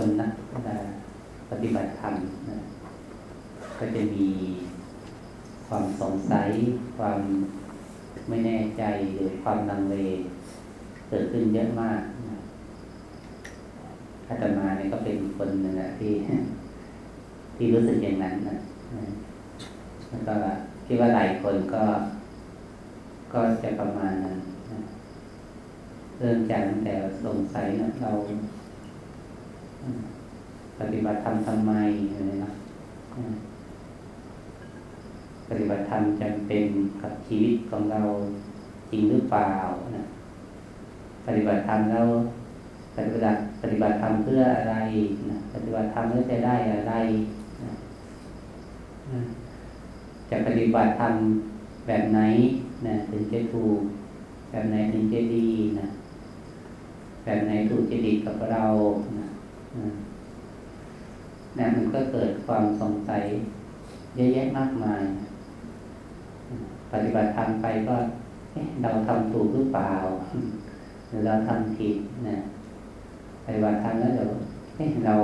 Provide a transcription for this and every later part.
คนนะปฏิบัติธรรมนะก็จะมีความสงสัย ความไม่แน่ใจหรือความลังเลเกิดขึ้นเยอะมากนะอาตมาเนี่ยก็เป็นคนหนึงนะที่ ที่รู้สึกอย่างนั้นนะนะแล้วก็คิดว่าหลายคนก็ ก็จะประมาณนั้นนะเริ่มจากตั้งแต่สงสัยนะเรา ปฏิบัติธรรมทำไมอะไรนะปฏิบัติธรรมจำเป็นกับชีวิตของเราจริงหรือเปล่านะปฏิบัติธรรมแล้วปฏิบัติปฏิบัติธรรมเพื่ออะไรนะปฏิบัติธรรมแล้วจะได้อะไรนะจะปฏิบัติธรรมแบบไหนนะถึงจะถูก แบบไหนถึงจะดีนะแบบไหนถูกจริตกับเรานะ นะมันก็เกิดความสงสัยเยอะแยะมากมาย ปฏิบัติธรรมไปก็เราทำถูกหรือเปล่า หรือเราทำผิดนะปฏิบัติธรรมแล้วเดี๋ยวเรา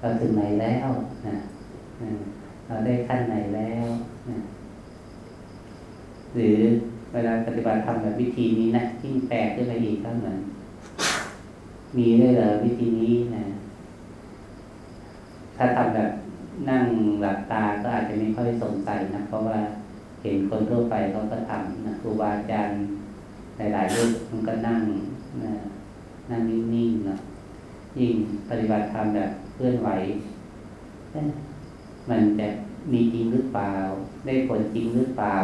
เราถึงไหนแล้วนะเราได้ขั้นไหนแล้วนะหรือเวลาปฏิบัติธรรมแบบวิธีนี้นะที่แปลกขึ้นไปอีกก็เหมือน มีได้เหรอวิธีนี้นะ ถ้าทำแบบนั่งหลับตาก็อาจจะไม่ค่อยสงสัยนะเพราะว่าเห็นคนทั่วไปเขาก็ทำนะครูบาอาจารย์หลายๆรูปมันก็นั่งนะนั่งนิ่งๆนะยิ่งปฏิบัติธรรมแบบเคลื่อนไหว มันจะมีจริงหรือเปล่า ได้ผลจริงหรือเปล่า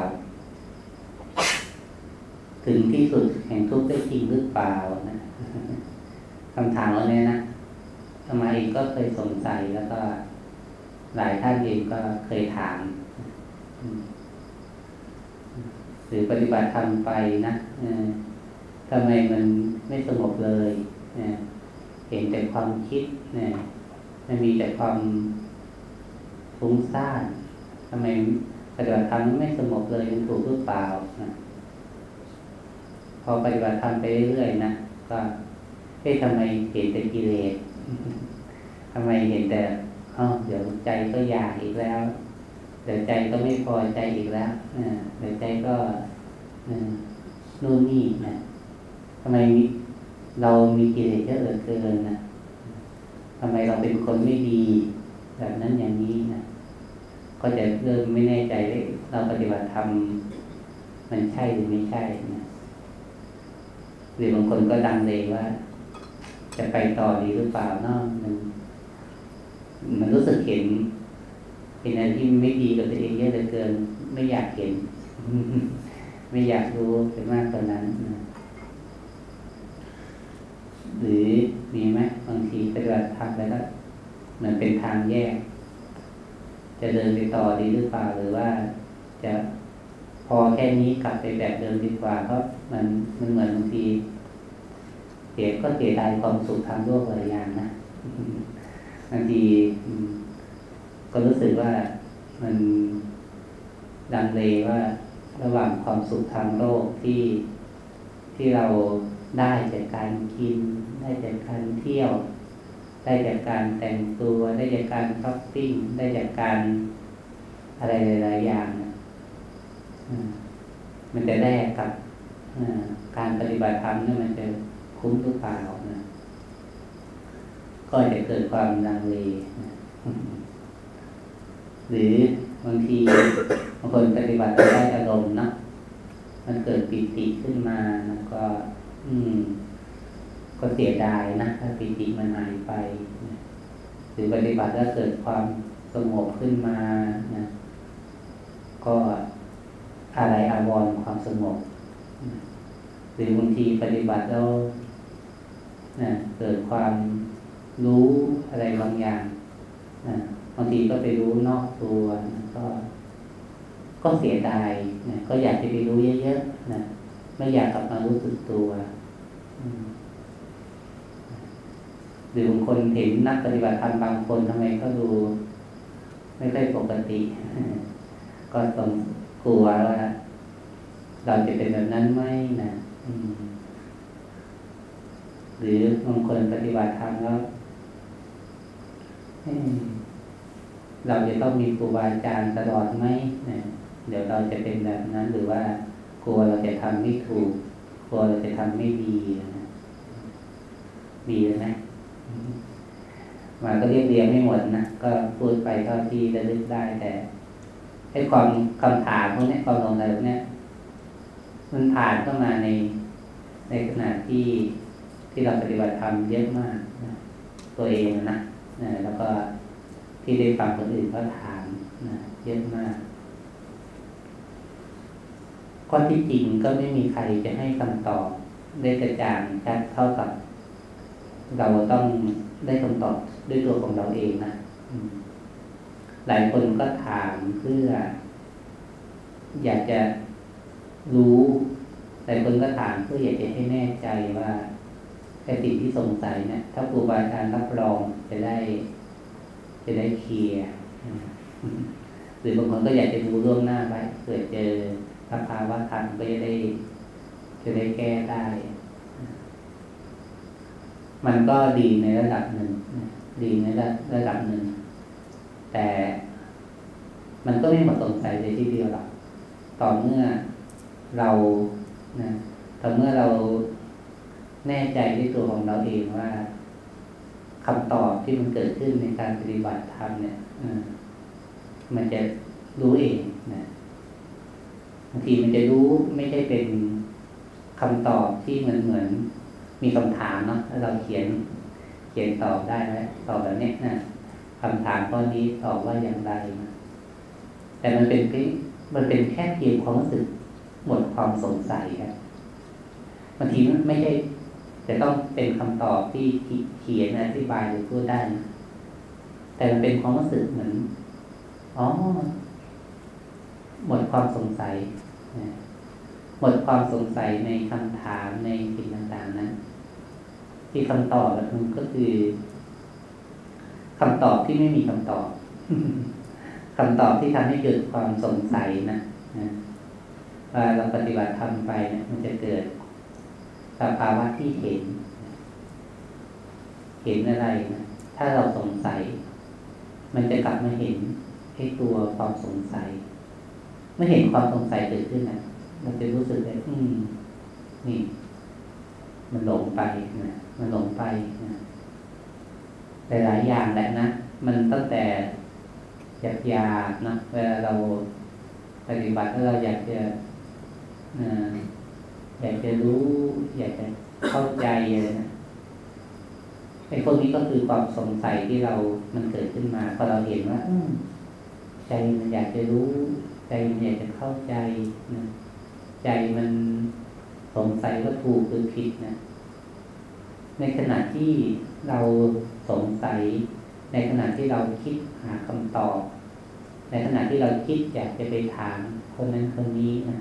ถึงที่สุดแห่งทุกข์ได้จริงหรือเปล่านะ คำถามว่าเนี่ยนะทำไมเองก็เคยสงสัยแล้วก็หลายท่านเองก็เคยถามหรือปฏิบัติทำไปนะทำไมมันไม่สงบเลยเห็นแต่ความคิดนะมันมีแต่ความฟุ้งซ่านทำไมปฏิบัติธรรมไม่สงบเลยมันถูกหรือเปล่านะพอปฏิบัติธรรมไปเรื่อยๆนะก็ เฮ้ยทำไมเห็นแต่กิเลสทำไมเห็นแต่อ๋อเดี๋ยวใจก็อยากอีกแล้ว เดี๋ยวใจก็ไม่พอใจอีกแล้วเดี๋ยวใจก็นู่นนี่นะทำไมเรามีกิเลสเยอะเหลือเกินนะทำไมเราเป็นคนไม่ดี แบบนั้นอย่างนี้นะก็จะเริ่มไม่แน่ใจเลยเราปฏิบัติธรรมมันใช่หรือไม่ใช่นะหรือบางคนก็ดังเลยว่า จะไปต่อดีหรือเปล่าเนาะมันมันรู้สึกเห็นเห็นอะไรที่ไม่ดีกับตัวเองเยอะเหลือเกิน ไม่อยากเห็น ไม่อยากรู้ไปมากกว่านั้นนะหรือมีไหมบางทีปฏิบัติธรรมไปแล้วเหมือนเป็นทางแยก จะเดินไปต่อดีหรือเปล่าหรือว่าจะพอแค่นี้กลับไปแบบเดิมดีกว่าเพราะมันมันเหมือนบางที เสียก็เสียดายความสุขทางโลกหลายอย่างนะบางทีก็รู้สึกว่ามันดังเลยว่าระหว่างความสุขทางโลกที่ที่เราได้จากการกิน ได้จากการเที่ยว ได้จากการแต่งตัว ได้จากการช้อปปิ้งได้จากการอะไรหลาย ๆ อย่างมันจะแลกกับการปฏิบัติธรรมนี่มันจะ คุ้มหรือเปล่านะก็จะเกิดความลังเลหรือบางทีบางคนปฏิบัติได้อารมณ์นะมันเกิดปิติขึ้นมาแล้วก็ อืม ก็เสียดายนะถ้าปิติมันหายไปหรือปฏิบัติแล้วเกิดความสงบขึ้นมานะก็อะไรอาวรความสงบหรือบางทีปฏิบัติแล้ว นะเกิดความรู้อะไรบางอย่างนะบางทีก็ไปรู้นอกตัวนะก็ ก็เสียดายนะก็อยากจะไปรู้เยอะๆนะไม่อยากกลับมารู้สึกตัวหรือบางคนเห็นนักปฏิบัติธรรมบางคนทำไมก็ดูไม่ค่อยปกติ ก็ต้องกลัวว่าเราจะเป็นแบบนั้นไหมนะ หรือบางคนปฏิบัติธรรมแล้วเราจะต้องมีครูบาอาจารย์ตลอดไหมนะเดี๋ยวเราจะเป็นแบบนั้น หรือว่ากลัวเราจะทำไม่ถูก กลัวเราจะทำไม่ดีนะมีไหมมาก็เรียบเรียงไม่หมดนะก็พูดไปเท่าที่จะลึกได้แต่ไอ้ความคำถามพวกนี้ความสงสัยพวกนี้มันผ่านเข้ามาในในขณะที่ ที่เราปฏิบัติธรรมเยอะมากนะตัวเองนะนะแล้วก็ที่ได้ฟังคนอื่นก็ถามนะเยอะมากข้อที่จริงก็ไม่มีใครจะให้คำตอบได้กระจ่างชัดเท่ากับ เราต้องได้คำตอบด้วยตัวของเราเองนะหลายคนก็ถามเพื่อ อยากจะรู้ หลายคนก็ถามเพื่ออยากจะให้แน่ใจว่า ไอ้สิ่งที่สงสัยเนะถ้าครูบาอาจารย์รับรองจะได้ จะได้เคลียร์หรือบางคนก็อยากจะรู้ล่วงหน้าไว้เกิดเจอสภาวะธรรมก็จะได้จะได้แก้ได้ มันก็ดีในระดับหนึ่งดีในระดับหนึ่ง แต่มันก็ไม่หมดสงสัยเลยทีเดียวหรอกต่อเมื่อเรานะต่อเมื่อเรา แน่ใจในตัวของเราเองว่าคำตอบที่มันเกิดขึ้นในการปฏิบัติธรรมเนี่ยมันจะรู้เองนะบางทีมันจะรู้ไม่ใช่เป็นคำตอบที่เหมือนเหมือนมีคำถามเนาะถ้าเราเขียนเขียนตอบได้ไหมตอบแบบนี้นะคำถามข้อนี้ตอบว่าอย่างไรนะแต่มันเป็นมันเป็นแค่เพียงความรู้สึกหมดความสงสัยครับบางทีไม่ใช่ จะต้องเป็นคำตอบที่เขียนอธิบายหรือพูดได้นะแต่มันเป็นความรู้สึกเหมือนอ๋อหมดความสงสัยหมดความสงสัยในคำถามในสิ่งต่างๆนั้นที่คำตอบมันก็คือคำตอบที่ไม่มีคำตอบคำตอบที่ทำให้เกิดความสงสัยนะว่าเราปฏิบัติทำไปเนี่ยมันจะเกิด ภาวะที่เห็น เห็นอะไรนะถ้าเราสงสัย มันจะกลับมาเห็นให้ตัวความสงสัย เมื่อเห็นความสงสัยเกิดขึ้นนะมันจะรู้สึกเลยอืม นี่ มันหลงไปนะมันหลงไปนะหลายๆอย่างแหละนะมันตั้งแต่หยาบยานะเวลาเราปฏิบัติแล้วเราอยากจะ อยากจะรู้ อยากจะเข้าใจอะไรนะไอ้พวกนี้ก็คือความสงสัยที่เรามันเกิดขึ้นมาพอเราเห็นว่าใจมันอยากจะรู้ ใจมันอยากจะเข้าใจนะใจมันสงสัยว่าถูกหรือผิดนะในขณะที่เราสงสัย ในขณะที่เราคิดหาคำตอบ ในขณะที่เราคิดอยากจะไปถามคนนั้นคนนี้นะ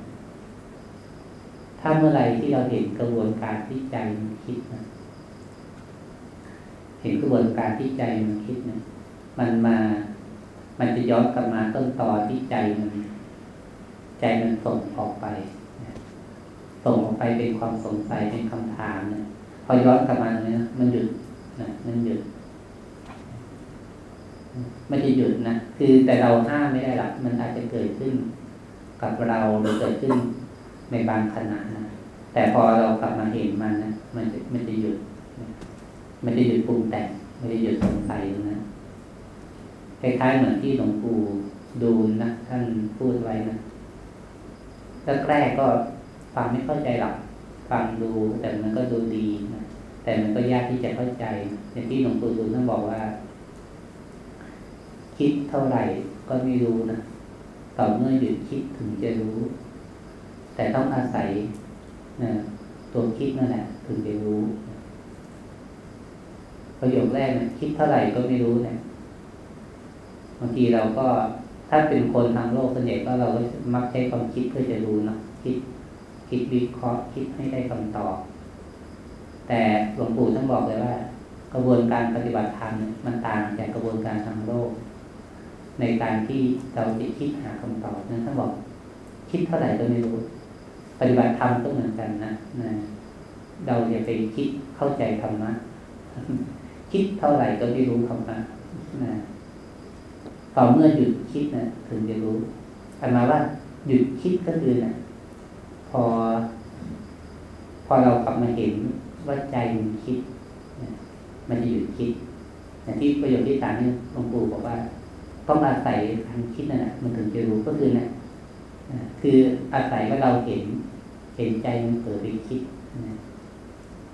ถ้าเมื่อไรที่เราเห็นกระบวนการที่ใจมันคิดนะเห็นกระบวนการที่ใจมันคิดนะมันมา มันจะย้อนกลับมาต้นตอที่ใจมัน ใจมันส่งออกไปส่งออกไปเป็นความสงสัยเป็นคำถามเนี่ยพอย้อนกลับมาเนี่ยมันหยุดนะมันหยุดมันจะหยุดนะคือแต่เราห้ามไม่ได้หรอกมันอาจจะเกิดขึ้นกับเราหรือเกิดขึ้น ในบางขณะนะแต่พอเรากลับมาเห็นมันนะมันจะมันจะหยุดมันจะหยุดปรุงแต่งไมันจะหยุดสงสัยนะคล้ายๆเหมือนที่หลวงปู่ดูนะท่านพูดไว้นะแรกๆก็ฟังไม่เข้าใจหรอกฟังดู แต่มันก็ดูดีนะแต่มันก็ยากที่จะเข้าใจ อย่างที่หลวงปู่ดูท่านบอกว่า คิดเท่าไหร่ก็ไม่รู้นะต่อเมื่อหยุดคิดถึงจะรู้ แต่ต้องอาศัยนะตัวคิดนั่นแหละถึงจะรู้ ประโยคแรกนะคิดเท่าไหร่ก็ไม่รู้เนะี่ยบางทีเราก็ถ้าเป็นคนทางโลกส่วนใหญ่ก็เราก็มักใช้ความคิดเพื่อจะรู้นะคิดคิดวิเคราะห์คิดให้ได้คำตอบ แต่หลวงปู่ท่านบอกเลยว่า กระบวนการปฏิบัติธรรมมันต่างจากกระบวนการทางโลก ในการที่เราจะคิดหาคำตอบนั้นท่านบอก คิดเท่าไหร่ก็ไม่รู้ ปฏิบัติธรรมก็เหมือนกันนะนะเราจะไปคิดเข้าใจธรรมะคิดเท่าไหร่ก็ไม่รู้ธรรมะนะต่อเมื่อหยุดคิดนะถึงจะรู้อันมาว่าหยุดคิดก็คือนะพอ พอเรากลับมาเห็นว่าใจมันคิดมันจะหยุดคิดอย่างที่ประโยชน์ที่สามนี่หลวงปู่บอกว่าต้องอาศัยการคิดนั่ะมันถึงจะรู้ก็คือนะ คืออาศัยว่าเราเห็น เห็นใจมันเกิดไปคิด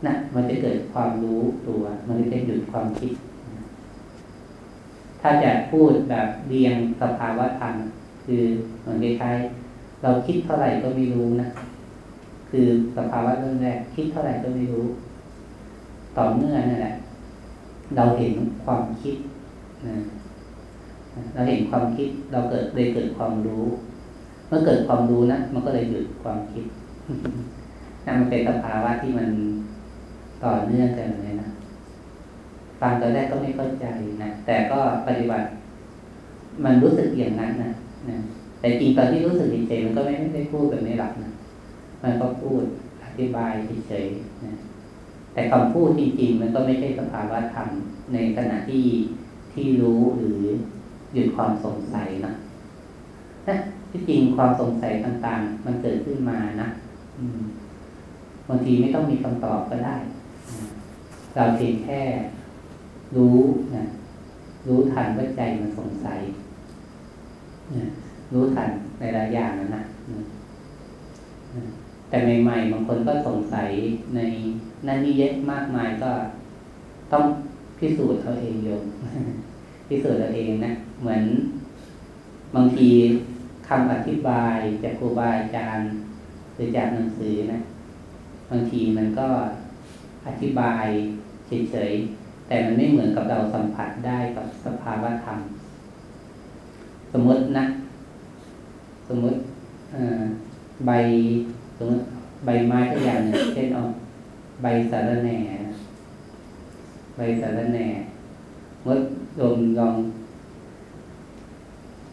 นะมันจะเกิดความรู้ตัว มันจะหยุดความคิด ถ้าจะพูดแบบเรียงสภาวะธรรมคือเหมือนคล้ายๆเราคิดเท่าไหร่ก็ไม่รู้นะ คือสภาวะเรื่องแรก คิดเท่าไหร่ก็ไม่รู้ ต่อเมื่องนั่นแหละ เราเห็นความคิดนะเราเห็นความคิด เราเกิดเลยเกิดความรู้ เมื่อเกิดความรู้นะมันก็เลยหยุดความคิดนั่นมันเป็นสภาวะที่มันต่อเนื่องกันเลยนะฟังตอนแรกก็ไม่เข้าใจนะแต่ก็ปฏิบัติ มันรู้สึกอย่างนั้นนะนะแต่จริงตอนที่รู้สึกเฉยๆมันก็ไม่ได้พูดแบบนี้หลักนะมันก็พูดอธิบายเฉยๆนะแต่คำพูดจริง ๆ มันก็ไม่ใช่สภาวะธรรมในขณะที่ที่รู้หรือหยุดความสงสัยนะนะ ที่จริงความสงสัยต่างๆ มันเกิดขึ้นมานะบางทีไม่ต้องมีคำตอบก็ได้ เราเพียงแค่รู้นะรู้ทันว่าใจมันสงสัยรู้ทันในหลายอย่างนะนะแต่ใหม่ๆบางคนก็สงสัยในนั่นนี่เยอะมากมายก็ต้องพิสูจน์เขาเองโยมพิสูจน์เราเองนะเหมือนบางที คำอธิบายจากครูบาอาจารย์หรือจากหนังสือนะบางทีมันก็อธิบายเฉยๆแต่มันไม่เหมือนกับเราสัมผัสได้กับสภาวะธรรม สมมตินะ สมมติใบสมมติใบไม้ตัวอย่างหนึ่งเช่นเอาใบสารแหน่ใบสารแหน่มดลมลอง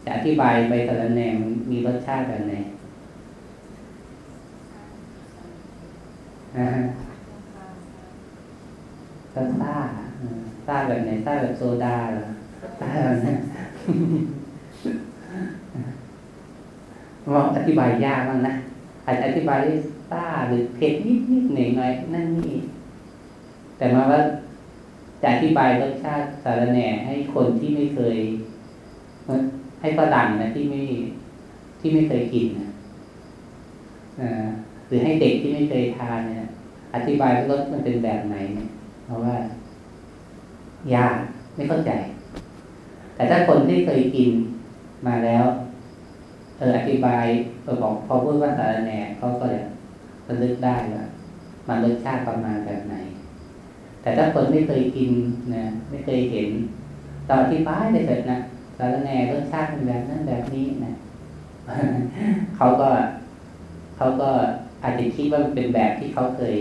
จะอธิบายใบสารแหน่มันมีรสชาติแบบไหนซ่าซ่าซ่าแบบไหนซ่าแบบโซดาเหรอซ่าแบบนี้ว่าอธิบายยากมากนะอาจจะอธิบายได้ซ่าหรือเผ็ดนิดนิดหน่อยหน่อยนั่นนี่แต่มาว่าจะอธิบายรสชาติสารแหน่ให้คนที่ไม่เคย ให้ฝรั่งนะที่ไม่ที่ไม่เคยกินนะหรือให้เด็กที่ไม่เคยทานเนี่ย อธิบายว่ารสมันเป็นแบบไหนเนี่ยเพราะว่ายากไม่เข้าใจ แต่ถ้าคนที่เคยกินมาแล้ว เอออธิบายเออบอกพอพูดว่าสารแหน่เขาก็จะระลึกได้ว่ามันรสชาติประมาณแบบไหน แต่ถ้าคนไม่เคยกินนะไม่เคยเห็นตอนอธิบายได้เสร็จนะ สารแหน่รสชาติเป็นแบบนั้นแบบนี้นะเขาก็เขาก็อาจจะคิดว่ามันเป็นแบบที่เขาเคย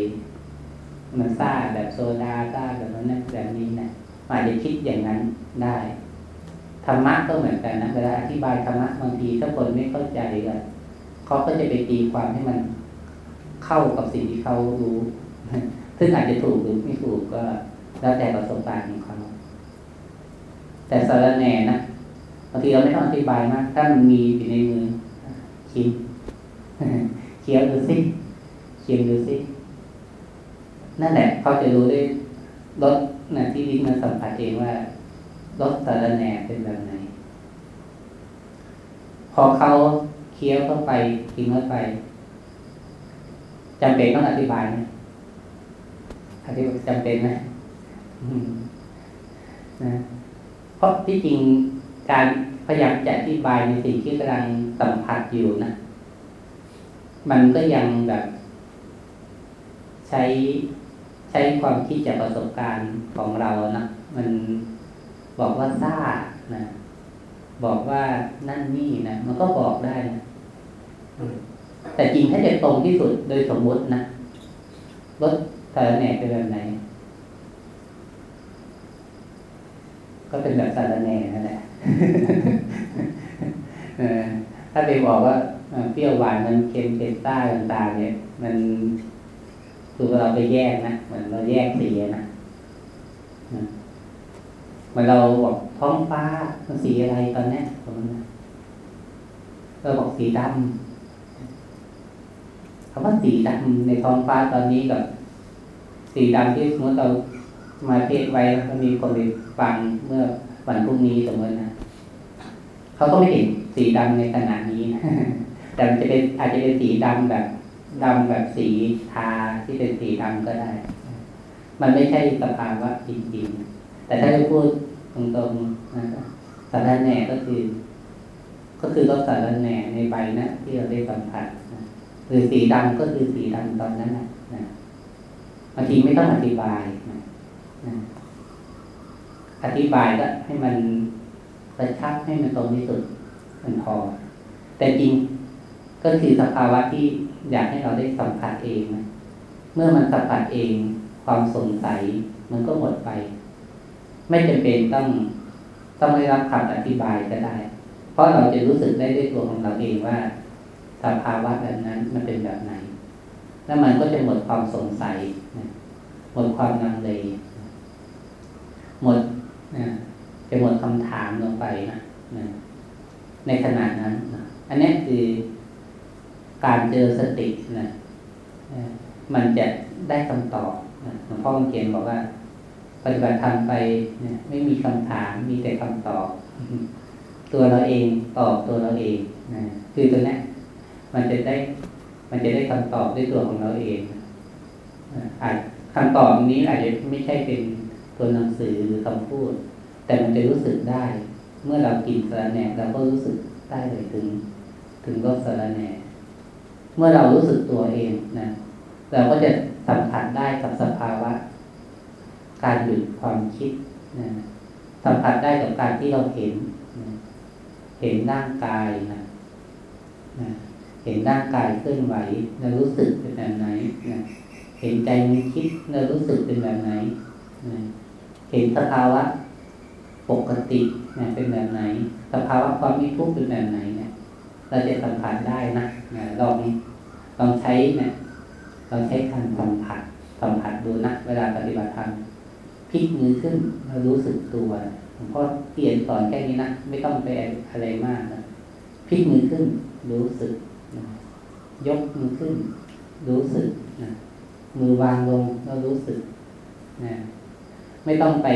มันซ่าแบบโซดาซ่าแบบนั้นแบบนี้นะอาจจะคิดอย่างนั้นได้ธรรมะก็เหมือนกันนะเวลาอธิบายธรรมะบางทีถ้าคนไม่เข้าใจก็เขาก็จะไปตีความให้มันเข้ากับสิ่งที่เขารู้ซึ่งอาจจะถูกหรือไม่ถูกก็แล้วแต่ประสบการณ์ของเขาแต่สารแน่นะางทีเราไม่ต้องอธิบายมาก ถ้ามันมีอยู่ในมือชิมเคี้ยวดูสิชิมดูสินั่นแหละเขาจะรู้ได้รสนะที่ลิ้นมันสัมผัสเองว่ารสสารแหน่เป็นแบบไหน พอเขาเคี้ยวเข้าไปกินเข้าไปจำเป็นต้องอธิบายไหมอธิบายจำเป็นไหมนะเพราะที่จริง การพยายามจะอธิบายในสิ่งที่กำลังสัมผัสอยู่นะ มันก็ยังแบบ ใช้ใช้ความคิดจากประสบการณ์ของเรานะมันบอกว่าซ่านะบอกว่านั่นนี่นะมันก็บอกได้นะแต่จริงถ้าจะตรงที่สุดโดยสมมุตินะรถสารแหนเป็นแบบไหน ก็เป็นแบบสารแหน่นั่นแหละ ถ้าไปบอกว่าเปรี้ยวหวานมันเค็มเผ็ดซ่าต่างๆเนี่ย มันคือเราไปแยกนะเหมือนเราแยกสีนะเหมือนเราบอกท้องฟ้ามันสีอะไรตอนนี้สมมตินเราบอกสีดำคำว่าสีดำในท้องฟ้าตอนนี้กับ สีดำที่สมมติเรามาเทศไว้แล้วมีคนไปฟังเมื่อวันพรุ่งนี้สมมตินะ เขาก็ไม่เห็นสีดำในขนาดนี้ แต่มันจะเป็นอาจจะเป็นสีดำแบบดำแบบสีทาที่เป็นสีดำก็ได้ มันไม่ใช่สภาวะจริงๆแต่ถ้าจะพูดตรงๆนะสารแหน่ก็คือ ก็คือรสสารแหน่ในใบนะที่เราได้สัมผัสหรือสีดำก็คือสีดำตอนนั้นนะนะบางทีไม่ต้องอธิบายนะอธิบายก็ให้มัน กระชับให้มันตรงที่สุดมันพอ แต่จริงก็คือสภาวะที่อยากให้เราได้สัมผัสเองนะเมื่อมันสัมผัสเองความสงสัยมันก็หมดไป ไม่จำเป็นต้องต้องได้รับคำอธิบายก็ได้ เพราะเราจะรู้สึกได้ด้วยตัวของเราเองว่าสภาวะแบบนั้นมันเป็นแบบไหน แล้วมันก็จะหมดความสงสัย หมดความนังเลหมด จะหมดคำถามลงไปนะในขณะนั้นนะอันนี้คือการเจอสตินะมันจะได้คำตอบหลวงพ่อเขียนบอกว่า ปฏิบัติธรรมไปนไม่มีคำถามมีแต่คำตอบ ตัวเราเองตอบตัวเราเองนะคือตัวนี้มันจะได้ มันจะได้คำตอบด้วยตัวของเราเองอาจคำตอบนี้อาจจะไม่ใช่เป็นตัวหนังสือหรือคำพูด แต่มันจะรู้สึกได้ เมื่อเรากินสารแหน่เราก็รู้สึกได้เลยถึง ถึงรสสารแหน่เมื่อเรารู้สึกตัวเองนะเราก็จะสัมผัสได้กับสภาวะ การหยุดความคิดนะสัมผัสได้กับการที่เราเห็นนะเห็นร่างกายนะนะเห็นร่างกายเคลื่อนไหวเรารู้สึกเป็นแบบไหนนะเห็นใจมันคิดเรารู้สึกเป็นแบบไหนนะเห็นสภาวะ ปกตินะเป็นแบบไหน สภาวะความมีทุกข์เป็นแบบไหนเนะเราจะสัมผัสได้นะนะลองลองใช้เนะเราใช้การสัมผัสสัมผัสดูนะเวลาปฏิบัติธรรมพลิกมือขึ้นเรารู้สึกตัวหลวงพ่อเปลี่ยนสอนแค่นี้นะไม่ต้องไปอะไรมากนะพลิกมือขึ้น รู้สึกนะยกมือขึ้น รู้สึกนะมือวางลงเรารู้สึกนะไม่ต้องไป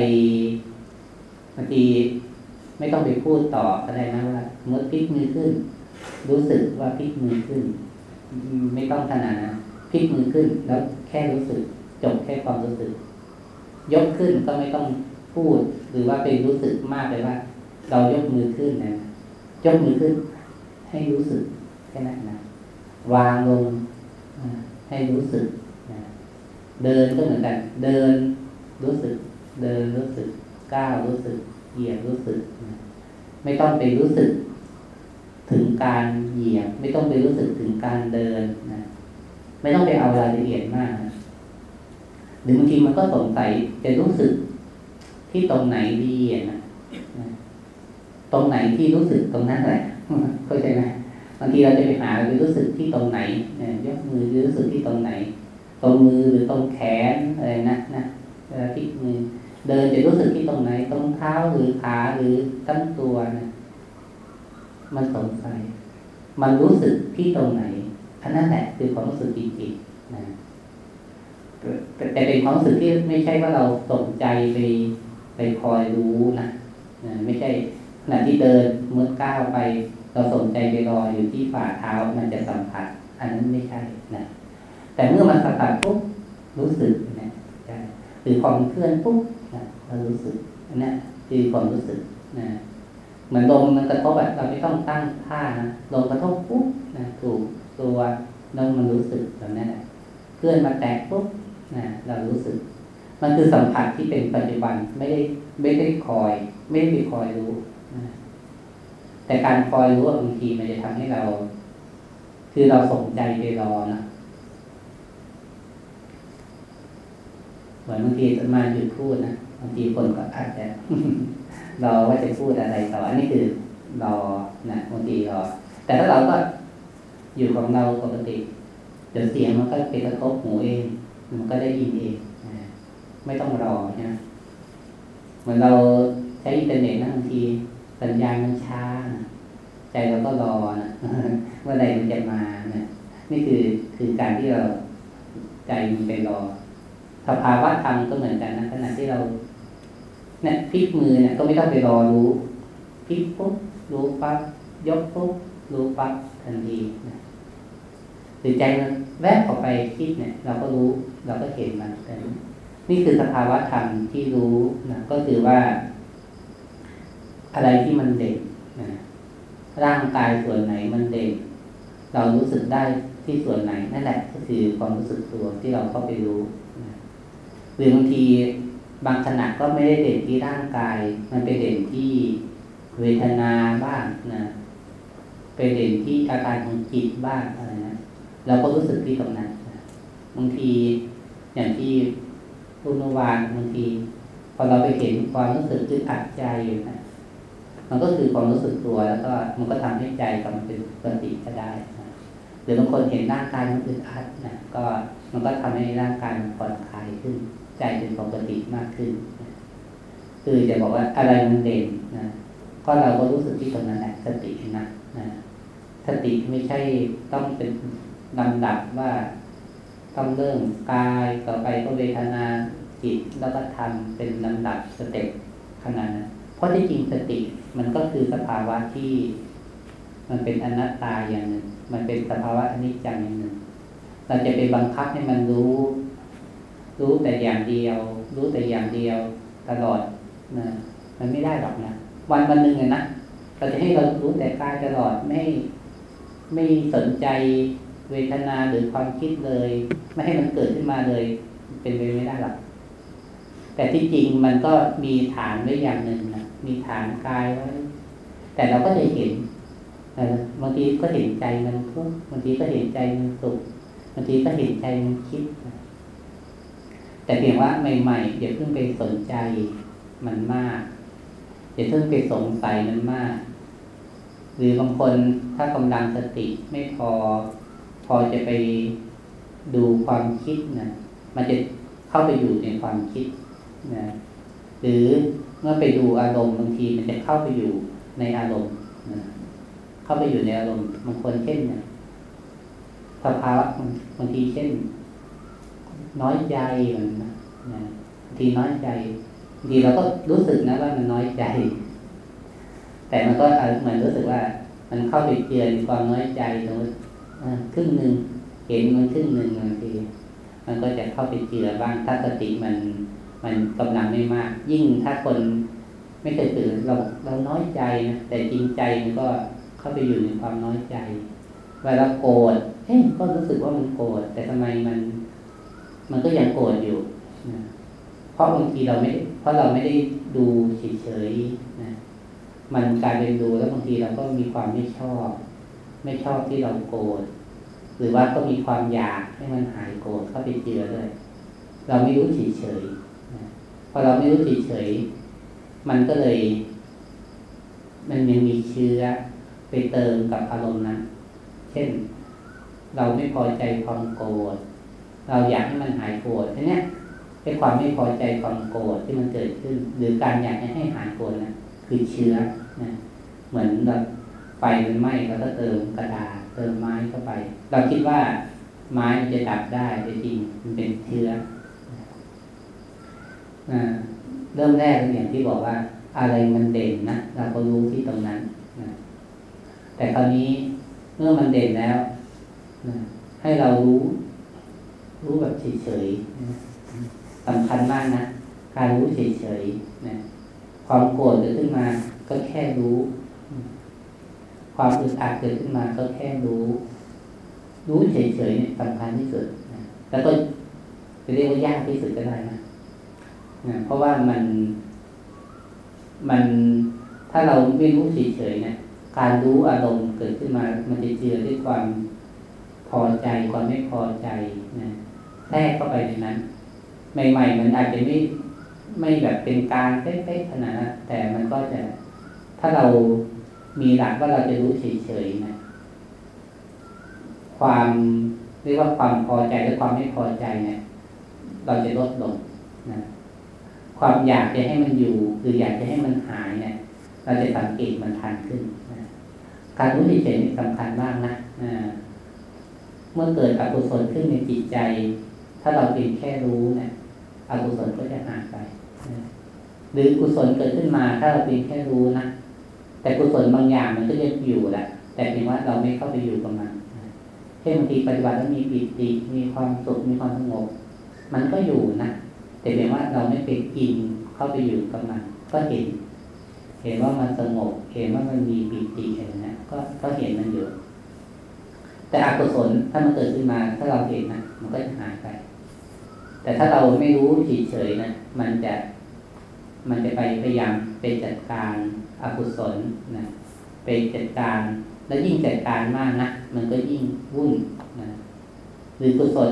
างทีไม่ต้องไปพูดต่ออะไรนะว่าเมื่อพลิกมือขึ้น รู้สึกว่าพลิกมือขึ้น ไม่ต้องขนาดนะพลิกมือขึ้น แล้วแค่รู้สึก จบแค่ความรู้สึก ยกขึ้นก็ไม่ต้องพูด หรือว่าเป็นรู้สึกมากเลยว่า เรายกมือขึ้นนะยกมือขึ้น ให้รู้สึกแค่นั้นนะวางลงให้รู้สึกนะเดินก็เหมือนกัน เดินรู้สึก เดินรู้สึก ก้าวรู้สึกเหยียบรู้สึก ไม่ต้องไปรู้สึกถึงการเหยียบ ไม่ต้องไปรู้สึกถึงการเดินนะไม่ต้องไปเอารายละเอียดมากนะหรือบางทีมันก็สงสัยจะรู้สึกที่ตรงไหนดีนะตรงไหนที่รู้สึกตรงนั้นแหละเข้าใจไหมบางทีเราจะไปหาไปรู้สึกที่ตรงไหนยกมือรู้สึกที่ตรงไหน ตรงมือหรือตรงแขนอะไรนะนะเวลาพลิกมือ เดินจะรู้สึกที่ตรงไหนตรงเท้าหรือขาหรือทั้งตัวนะมันสงสัย มันรู้สึกที่ตรงไหนอันนั้นแหละคือความรู้สึกจริงๆนะแต่เป็นความรู้สึกที่ไม่ใช่ว่าเราสนใจไปไปคอยรู้นะนะไม่ใช่ขณะที่เดินเมื่อก้าวไป เราสนใจไปรออยู่ที่ฝ่าเท้ามันจะสัมผัส อันนั้นไม่ใช่นะแต่เมื่อมันสัมผัสปุ๊บรู้สึกนะใช่หรือความเคลื่อนปุ๊บ รารู้สึกอันนี้คือความรู้สึกนะเหมือนลมมันกระทบแบบเราไม่ต้องตั้งท่านะลมกระทบปุ๊บนะถูกตัวเรามันรู้สึกแบบนั้นเคลื่อนมาแตะปุ๊บนะเรารู้สึก มันคือสัมผัสที่เป็นปัจจุบันไม่ได้ไม่ได้คอย ไม่ได้ไปคอยรู้นะแต่การคอยรู้บางทีมันจะทำให้เรา คือเราสนใจไปรอนะเหมือนบางทีมาหยุดพูดนะ บางทีคนก็อาจจะรอว่าจะพูดอะไรต่ออันนี้คือรอนะบางทีรอ แต่ถ้าเราก็อยู่ของเราปกติเดี๋ยวเสียงมันก็ไปกระทบหูเอง มันก็ได้ยินเองไม่ต้องรอนะเหมือนเราใช้อินเทอร์เน็ตนะบางทีสัญญาณมันช้า ใจเราก็รอนะเมื่อใดมันจะมานะนี่คือคือการที่เราใจมันไปรอสภาวะธรรมก็เหมือนกันนะขณะที่เรา เนี่ยพลิกมือเนี่ยก็ไม่ต้องไปรอรู้พลิกปุ๊บรู้ปั๊บยกปุ๊บรู้ปั๊บทันทีนะหรือใจมันแวบออกไปคิดเนี่ย เราก็รู้เราก็เห็นมันนี่คือสภาวะธรรมที่รู้นะก็คือว่า อะไรที่มันเด่นนะร่างกายส่วนไหนมันเด่น เรารู้สึกได้ที่ส่วนไหนนั่นแหละก็คือความรู้สึกตัวที่เราเข้าไปรู้นะหรือบางที บางขณะก็ไม่ได้เด่นที่ร่างกาย มันไปเด่นที่เวทนาบ้างนะไปเด่นที่อาการของจิตบ้างอะไรนะเราก็รู้สึกที่ตรงนั้นบางทีอย่างที่พูดเมื่อวานบางทีพอเราไปเห็นความรู้สึกอึดอัดใจอยู่นะมันก็คือความรู้สึกตัวแล้วก็มันก็ทำให้ใจกลับมาเป็นปกติก็ได้นะหรือบางคนเห็นร่างกายมันอึดอัดนะก็มันก็ทำให้ร่างกายมันผ่อนคลายขึ้น ใจเป็นปกติมากขึ้น คือจะบอกว่าอะไรมันเด่นนะก็เราก็รู้สึกที่ตรงนั้นแหละสตินะนะสติไม่ใช่ต้องเป็นลำดับว่าต้องเริ่มกายต่อไปก็เวทนาจิตแล้วก็ทำเป็นลำดับสเต็ปขนาดนั้นเพราะที่จริงสติมันก็คือสภาวะที่ มันเป็นอนัตตาอย่างหนึ่ง มันเป็นสภาวะอนิจจังอย่างหนึ่ง เราจะไปบังคับให้มันรู้ รู้แต่อย่างเดียว รู้แต่อย่างเดียวตลอดนะมันไม่ได้หรอกนะวันวันหนึ่งนะเราจะให้เรารู้แต่กายตลอดไม่ไม่สนใจเวทนาหรือความคิดเลย ไม่ให้มันเกิดขึ้นมาเลย เป็นไปไม่ได้หรอกแต่ที่จริงมันก็มีฐานไว้อย่างหนึ่งนะมีฐานกายไว้ แต่เราก็จะเห็นบางทีก็เห็นใจมันทุกข์บางทีก็เห็นใจมันสุขบางทีก็เห็นใจมันคิด แต่เพียงว่าใหม่ๆอย่าเพิ่งไปสนใจมันมาก อย่าเพิ่งไปสงสัยมันมาก หรือบางคนถ้ากำลังสติไม่พอ พอจะไปดูความคิดนะมันจะเข้าไปอยู่ในความคิดนะหรือเมื่อไปดูอารมณ์บางทีมันจะเข้าไปอยู่ในอารมณ์นะเข้าไปอยู่ในอารมณ์บางคนเช่นนะสภาวะบางทีเช่น น้อยใจมันนะบางทีน้อยใจบางทีเราก็รู้สึกนะว่ามันน้อยใจ แต่มันก็เหมือนรู้สึกว่า มันเข้าไปเจือนความน้อยใจตรงครึ่งหนึ่งเห็นมันครึ่งหนึ่งบางทีมันก็จะเข้าไปเจือบ้างถ้าสติมัน มันกำลังไม่มาก ยิ่งถ้าคนไม่เคยตื่นเราเราน้อยใจนะแต่จริงใจมันก็เข้าไปอยู่ในความน้อยใจเวลาโกรธเฮ้ยก็รู้สึกว่ามันโกรธแต่ทำไมมัน มันก็ยังโกรธอยู่นะเพราะบางทีเราไม่ เพราะเราไม่ได้ดูเฉยๆนะมันกลายเป็นดูแล้วบางทีเราก็มีความไม่ชอบ ไม่ชอบที่เราโกรธหรือว่าก็มีความอยากให้มันหายโกรธเข้าไปเจือเลย เราไม่รู้เฉยๆพอเราไม่รู้เฉยๆมันก็เลย มันยังมีเชื้อไปเติมกับอารมณ์นั้น เช่น เราไม่พอใจความโกรธ เราอยากให้มันหายโกรธทีนี้ไอ้ความไม่พอใจความโกรธที่มันเกิดขึ้น หรือการอยากให้หายโกรธนะคือเชื้อนะเหมือนแบบไฟมันไหม้เราก็เติมกระดาษเติมไม้เข้าไป เราคิดว่าไม้มันจะดับได้แต่จริงมันเป็นเชื้อเริ่มแรกอย่างที่บอกว่า อะไรมันเด่นนะเราก็รู้ที่ตรงนั้นนะแต่คราวนี้เมื่อมันเด่นแล้วนะให้เรารู้ รู้แบบเฉยๆสำคัญมากนะการรู้เฉยๆนะความโกรธเกิดขึ้นมา ก็แค่รู้ ความอึดอัดเกิดขึ้นมาก็แค่รู้ รู้เฉยๆเนี่ยสำคัญที่สุดนะแล้วก็จะเรียกว่ายากที่สุดก็ได้นะนะเพราะว่ามันมันถ้าเราไม่รู้เฉยๆเนี่ยการรู้อารมณ์เกิดขึ้นมา มันจะเจือด้วยความพอใจความไม่พอใจนะ แทรกเข้าไปในนั้น ใหม่ ๆ มันอาจจะไม่ไม่แบบเป็นการเป๊ะๆขนาดนั้นแต่มันก็จะ ถ้าเรามีหลักว่าเราจะรู้เฉยๆนะความเรียกว่าความพอใจและความไม่พอใจเนี่ย เราจะลดลงนะความอยากจะให้มันอยู่หรืออยากจะให้มันหายเนี่ย เราจะสังเกตมันทันขึ้นนะการรู้เฉยๆสำคัญมากนะเมื่อเกิดอกุศลขึ้นในจิตใจ ถ้าเราเพียงแค่รู้เนี่ยอกุศลก็จะหายไปหรือกุศลเกิดขึ้นมาถ้าเราเพียงแค่รู้นะแต่กุศลบางอย่างมันก็ยังอยู่แหละแต่เพียงว่าเราไม่เข้าไปอยู่กับมันเช่นบางทีปฏิบัติแล้วมีปิติมีความสุขมีความสงบมันก็อยู่นะแต่เพียงว่าเราไม่ไปกินเข้าไปอยู่กับมันก็เห็น เห็นว่ามันสงบเห็นว่ามันมีปิติเห็นนะก็ก็เห็นมันอยู่แต่อกุศลถ้ามันเกิดขึ้นมาถ้าเราเห็นนะมันก็จะหายไป แต่ถ้าเราไม่รู้เฉยๆนะมันจะมันจะไปพยายามไปจัดการอกุศลนะไปจัดการ แล้วยิ่งจัดการมากนะมันก็ยิ่งวุ่นนะหรือกุศล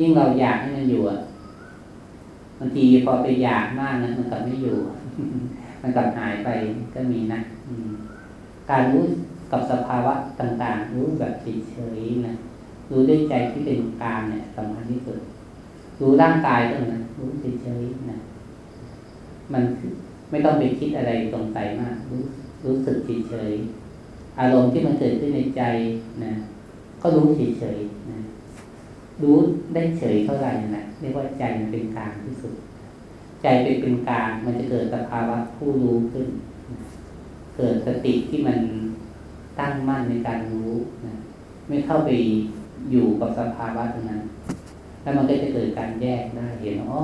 ยิ่งเราอยากให้มันอยู่บางทีพอไปอยากมากนะมันกลับไม่อยู่ มันกลับหายไปก็มีนะการรู้กับสภาวะต่าง ๆ รู้แบบเฉยๆนะรู้ด้วยใจที่เป็นกลางเนี่ยสำคัญที่สุด รู้ร่างกายก็นะรู้เฉยๆนะมันไม่ต้องไปคิดอะไรสงสัยมาก รู้รู้สึกเฉยๆอารมณ์ที่มันเกิดขึ้นในใจนะก็รู้เฉยๆนะรู้ได้เฉยเท่าไหร่นะเรียกว่าใจมันเป็นกลางที่สุด ใจเป็นเป็นกลางมันจะเกิดสภาวะผู้รู้ขึ้น เกิดสติที่มันตั้งมั่นในการรู้นะไม่เข้าไปอยู่กับสภาวะตรงนั้น แล้วมันก็จะเกิดการแยกได้เห็นอ๋อ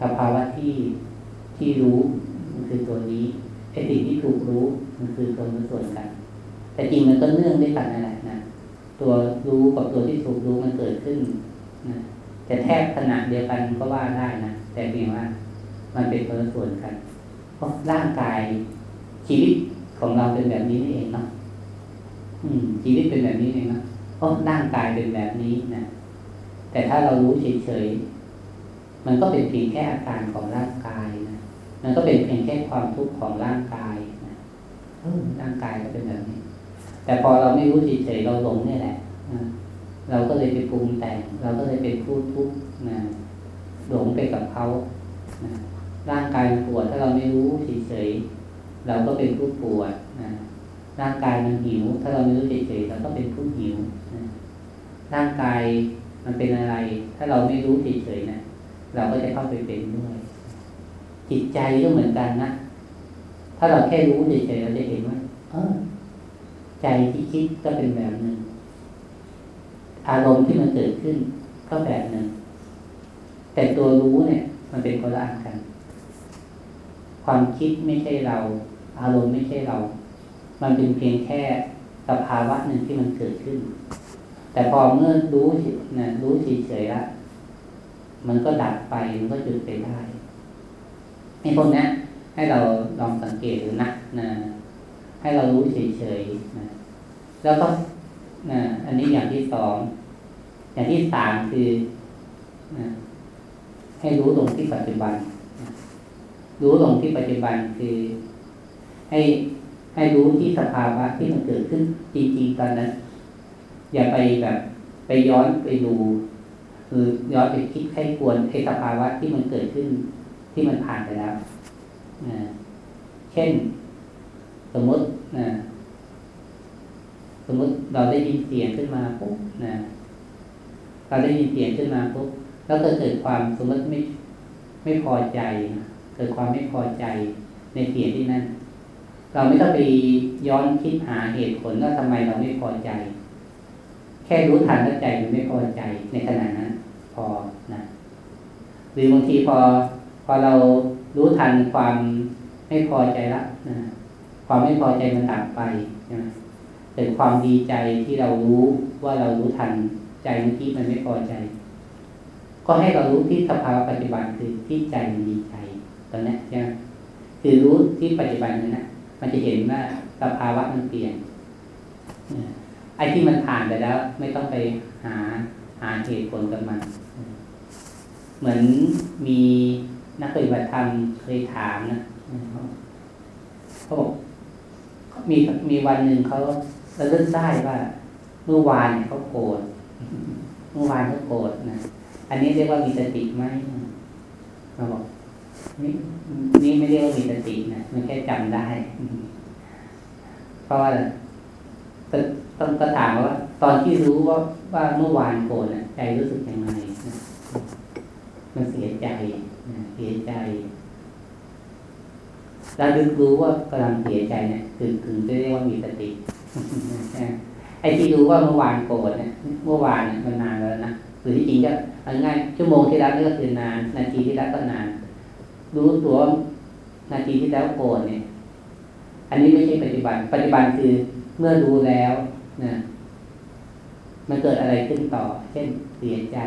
สภาวะที่ที่รู้มันคือตัวนี้ไอ้สิ่งที่ถูกรู้มันคือตัวนี้ส่วนกัน แต่จริงมันก็เนื่องด้วยกันนั่นแหละนะตัวรู้กับตัวที่ถูกรู้มันเกิดขึ้นนะจะแทบขนาดเดียวกันก็ว่าได้นะแต่เพียงว่า มันเป็นคนละส่วนกัน เพราะร่างกายชีวิตของเราเป็นแบบนี้นี่เองเนาะอืม ชีวิตเป็นแบบนี้เองเนาะเพราะร่างกายเป็นแบบนี้นะ แต่ถ้าเรารู้เฉยๆมันก็เป็นเพียงแค่อาการของร่างกายนะมันก็เป็นเพียงแค่ความทุกข์ของร่างกายนะเออร่างกายก็เป็นแบบนี้ แต่พอเราไม่รู้เฉยๆเราหลงนี่แหละเราก็เลยไปปรุงแต่ง เราก็เลยเป็นผู้ทุกข์นะหลงไปกับเขานะร่างกายปวดถ้าเราไม่รู้เฉยๆเราก็เป็นผู้ปวดนะร่างกายมันหิว ถ้าเราไม่รู้เฉยๆเราก็เป็นผู้หิวนะร่างกาย มันเป็นอะไร ถ้าเราไม่รู้เฉยๆนะเราก็จะเข้าไปเป็นด้วย จิตใจก็เหมือนกันนะ ถ้าเราแค่รู้เฉยๆเราจะเห็นว่า เออ ใจที่คิดก็เป็นแบบหนึ่ง อารมณ์ที่มันเกิดขึ้นก็แบบหนึ่ง แต่ตัวรู้เนี่ย มันเป็นคนละอันกัน ความคิดไม่ใช่เรา อารมณ์ไม่ใช่เรา มันเป็นเพียงแค่สภาวะหนึ่งที่มันเกิดขึ้น แต่พอเมื่อรู้นะรู้เฉยๆแล้วมันก็ดับไปมันก็หยุดไปได้ในพวกนี้ให้เราลองสังเกตดูนะนะให้เรารู้เฉยๆนะแล้วก็นะอันนี้อย่างที่สอง อย่างที่สามคือนะให้รู้ตรงที่ปัจจุบัน รู้ตรงที่ปัจจุบันคือ ให้ให้รู้ที่สภาวะที่มันเกิดขึ้นจริงๆตอนนั้น อย่าไปแบบไปย้อนไปดู คือย้อนไปคิดใครควรไอ้สภาวะที่มันเกิดขึ้นที่มันผ่านไปแล้วเช่น สมมตินะสมมติเราได้ยินเสียงขึ้นมาปุ๊บนะเราได้ยินเสียงขึ้นมาปุ๊บแล้วก็เกิดความสมมติไม่ไม่พอใจ เกิดความไม่พอใจในเสียงที่นั่น เราไม่ต้องไปย้อนคิดหาเหตุผลว่าทำไมเราไม่พอใจ ค่รู้ทันว่าใจมันไม่พอใจในขณะนั้น พอนะหรือบางทีพอ พอเรารู้ทันความไม่พอใจละนะความไม่พอใจมันดับไปนะเกิดความดีใจที่เรารู้ว่าเรารู้ทันใจเมื่อกี้มันไม่พอใจ ก็ให้เรารู้ที่สภาวะปัจจุบันคือที่ใจมันดีใจตอนนี้ใช่ไหมคือรู้ที่ปัจจุบันนั่นนะมันจะเห็นว่าสภาวะมันเปลี่ยน อ้ที่มันผ่านไปแล้ว ไม่ต้องไปหาหาเหตุผลกับมัน เหมือนมีนักปฏิบัติธรรมเคยถามนะเขาบอกมีมีวันหนึ่งเขาระลึกได้ว่า เมื่อวานเนี่ยเขาโกรธเมื่อวานเขาโกรธนะอันนี้เรียกว่ามีสติไหมเราบอกนี่นี่ไม่เรียกว่ามีสตินะมันแค่จำได้ เพราะว่า ต้องก็ถามว่า ตอนที่รู้ว่าว่าเมื่อวานโกรธใจรู้สึกยังไงมันเสียใจเสียใจเราดึกรู้ว่ากำลังเสียใจเนี่ยถึงถึงจะเรียกว่ามีสติไอ้ที่รู้ว่าเมื่อวานโกรธเนี่ยเมื่อวานเนี่ยมันนานแล้วนะหรือที่จริงก็ง่ายชั่วโมงที่แล้วนี่ก็คือนาน นาทีที่แล้วก็นาน รู้ตัวนาทีที่แล้วโกรธเนี่ย อันนี้ไม่ใช่ปัจจุบันปัจจุบันคือเมื่อรู้แล้ว นะมันเกิดอะไรขึ้นต่อ เช่นเสียใจ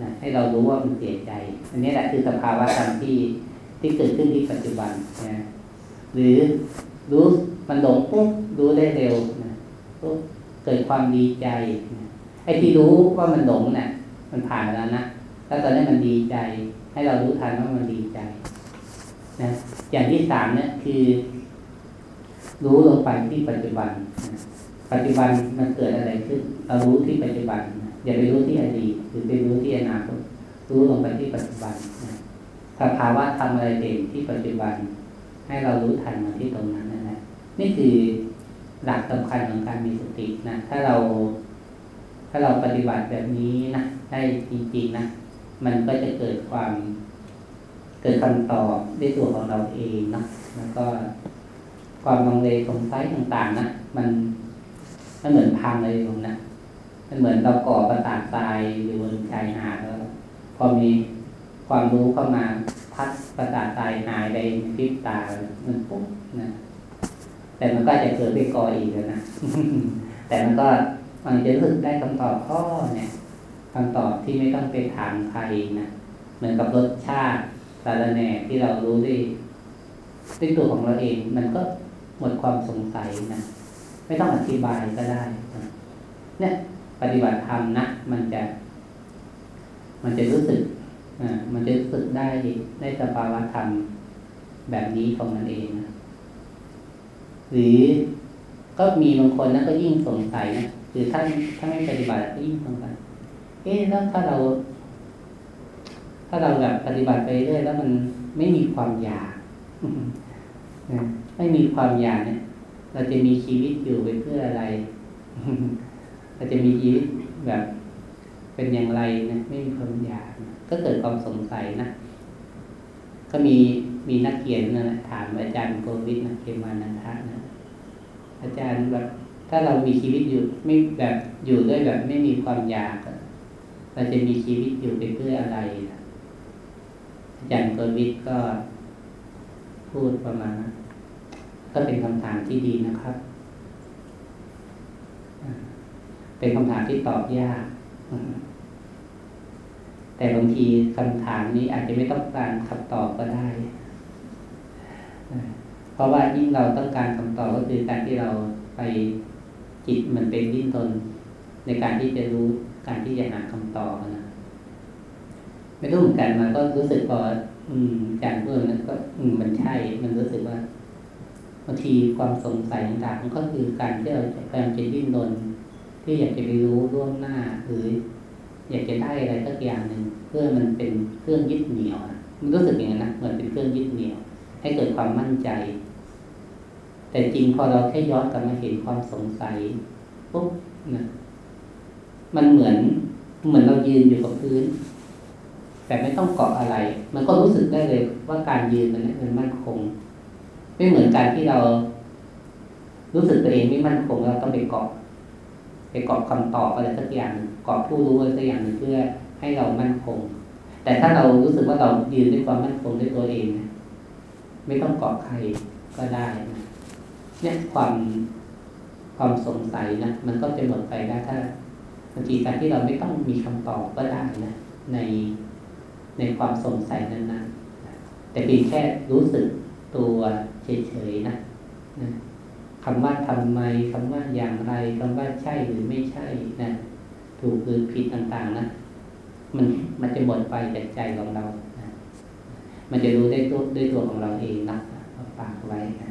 นะให้เรารู้ว่ามันเสียใจ อันนี้แหละคือสภาวะธรรมที่ที่เกิดขึ้นที่ปัจจุบันนะหรือรู้มันหลงปุ๊บรู้ได้เร็วนะปุ๊บเกิดความดีใจนะไอ้ที่รู้ว่ามันหลงเนะี่ยมันผ่านแล้วนะแล้วตอนนี้มันดีใจ ให้เรารู้ทันว่ามันดีใจนะอย่างที่สามเนี่ยคือ รู้ลงไปที่ปัจจุบันนะ ปัจจุบันมันเกิดอะไรขึ้นเรารู้ที่ปัจจุบัน อย่าไปรู้ที่อดีตหรือไปรู้ที่อนาคตรู้ลงไปที่ปัจจุบันนะสภาวะทำอะไรเด่นที่ปัจจุบัน ให้เรารู้ทันมาที่ตรงนั้นนะนะนี่คือหลักสำคัญของการมีสตินะถ้าเรา ถ้าเราปฏิบัติแบบนี้นะได้จริงๆนะมันก็จะเกิดความเกิดคำตอบด้วยตัวของเราเองนะแล้วก็ความลังเลสงสัยต่างๆนะมัน มันเหมือนพังเลยตรงนะมันเหมือนเราก่อประสาททรายอยู่บนชายหาดแล้วพอมีความรู้เข้ามาพัดประสาททรายหายไปพริบตามันปุ๊บนะแต่มันก็จะเกิดไปก่ออีกแล้วนะแต่มันก็มันจะรู้สึกได้คำตอบข้อเนี่ยคำตอบที่ไม่ต้องไปถามใครนะเหมือนกับรสชาติสารแหน่ที่เรารู้ด้ด้วยตัวของเราเอง มันก็หมดความสงสัยนะ ไม่ต้องอธิบายก็ได้เนี่ยปฏิบัติธรรมนะมันจะ มันจะรู้สึกอ่ามันจะรู้สึกได้ได้สภาวะธรรมแบบนี้ของมันเองนะหรือก็มีบางคนนะก็ยิ่งสงสัยนะหรือถ้าถ้าไม่ปฏิบัติก็ยิ่งสงสัยเอ๊ะแล้วถ้าเรา ถ้าเราแบบปฏิบัติไปเรื่อยแล้วมันไม่มีความอยากไม่มีความอยากเนี่ย เราจะมีชีวิตอยู่ไปเพื่ออะไร เราจะมีชีวิตแบบเป็นอย่างไรนะไม่มีความอยาก ก็เกิดความสงสัยนะ ก็มีมีนักเขียนนะถามอาจารย์โกวิทนะเขมานันทะนะ อาจารย์แบบถ้าเรามีชีวิตอยู่ไม่แบบอยู่ด้วยแบบไม่มีความอยากเราจะมีชีวิตอยู่ไปเพื่ออะไรอาจารย์โกวิทก็พูดประมาณ ก็เป็นคำถามที่ดีนะครับ เป็นคำถามที่ตอบยาก แต่บางทีคำถามนี้อาจจะไม่ต้องการคำตอบก็ได้ เพราะว่ายิ่งเราต้องการคำตอบก็คือการที่เราไปจิตมันเป็นดิ้นรนในการที่จะรู้การที่จะหาคำตอบนะไม่รู้เหมือนกันมันก็รู้สึกพออืมจารย์เพื่อนนั้นก็ อืมมันใช่ มันรู้สึกว่าางทีความสงสัยต่างๆมันก็คือการที่เราพยายามจะดิ้นรนที่อยากจะไปรู้ล่วงหน้าหรืออยากจะได้อะไรสักอย่างหนึ่งเพื่อมันเป็นเครื่องยึดเหนี่ยวมันรู้สึกอย่างนั้นนะเหมือนเป็นเครื่องยึดเหนี่ยว ให้เกิดความมั่นใจ แต่จริงพอเราแค่ย้อนกลับมาเห็นความสงสัยปุ๊บนะมันเหมือนเหมือนเรายืนอยู่กับพื้น แต่ไม่ต้องเกาะอะไร มันก็รู้สึกได้เลยว่าการยืนมันมันมั่นคง ไม่เหมือนการที่เรา รู้สึกตัวเองไม่มั่นคงเราต้องไปเกาะไปเกาะคำตอบอะไรสักอย่างเกาะผู้รู้อะไรสักอย่างเพื่อให้เรามั่นคง แต่ถ้าเรารู้สึกว่าเรายืนด้วยความมั่นคงด้วยตัวเองไม่ต้องเกาะใครก็ได้นะเนี่ยความความสงสัยนะมันก็จะหมดไปได้ถ้าบางทีการที่เราไม่ต้องมีคำตอบก็ได้นะในในความสงสัยนั้นนะแต่เพียงแค่รู้สึกตัว เฉยๆนะนะคำว่าทำไมคำว่าอย่างไรคำว่าใช่หรือไม่ใช่นะถูกหรือผิดต่างๆนะมันมันจะหมดไปจากใจของเรานะมันจะรู้ได้ตัวด้วยตัวของเราเองนะฝากไว้นะ